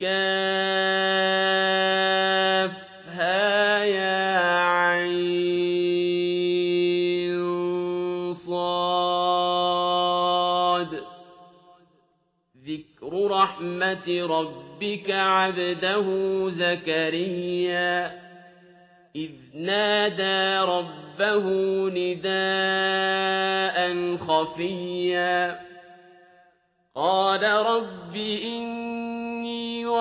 كافها يا عين صاد. ذكر رحمة ربك عبده زكريا. إذ نادى ربه نداء خفيا. قال رب إني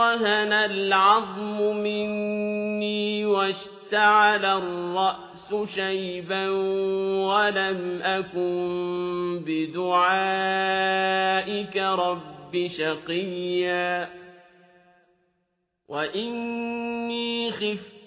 وهن العظم مني واشتعل الرأس شيبا ولم أكن بدعائك رب شقيا. وإني